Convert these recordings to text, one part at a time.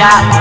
shot.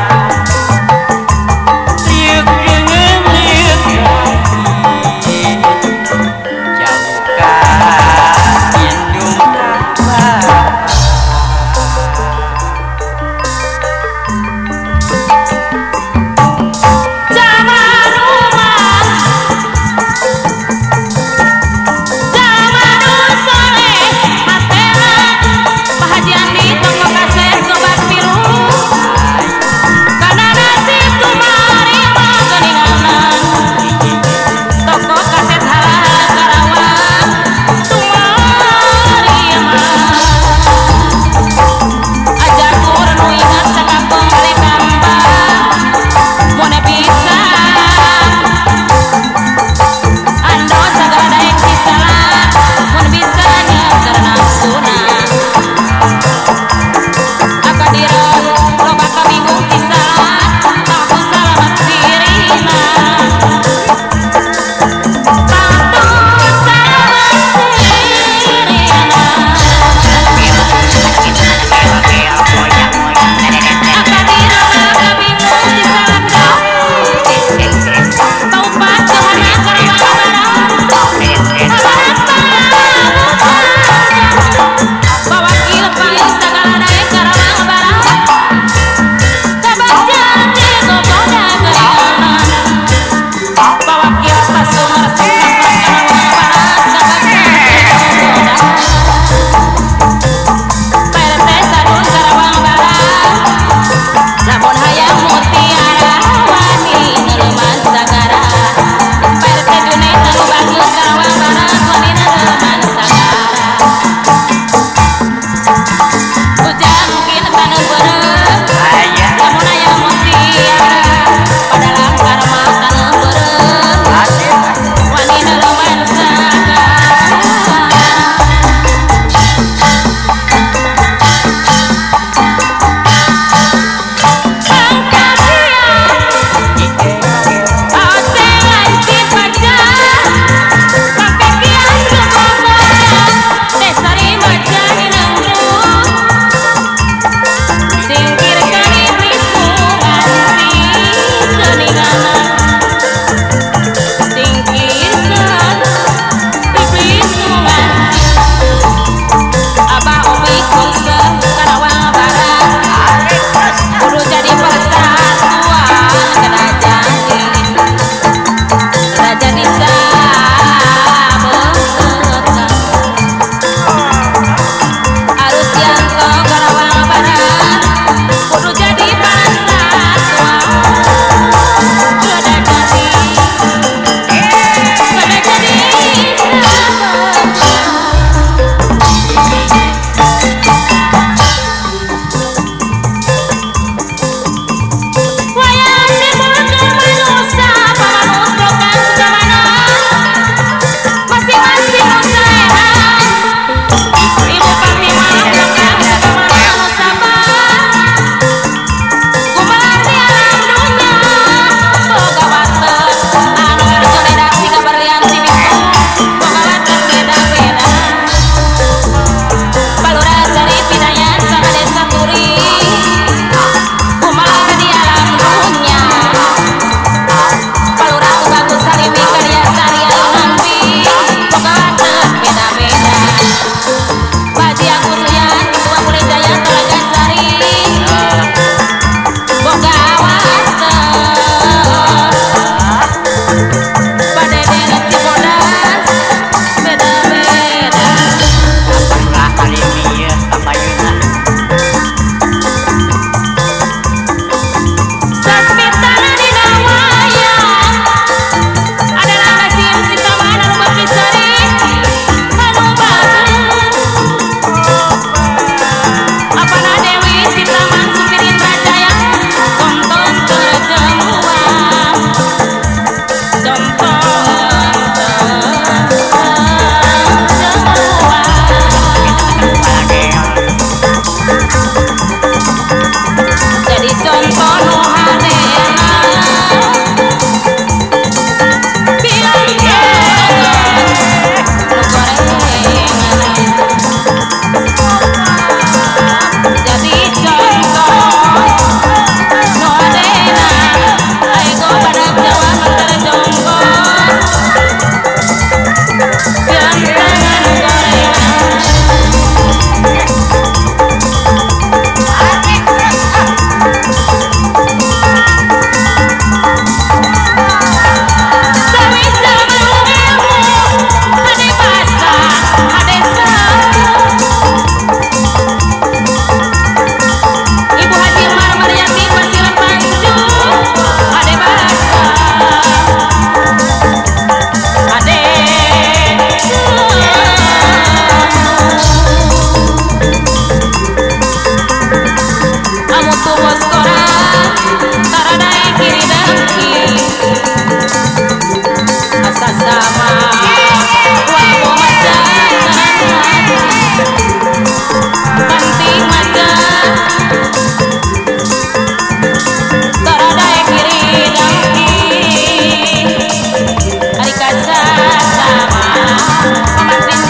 Yeah.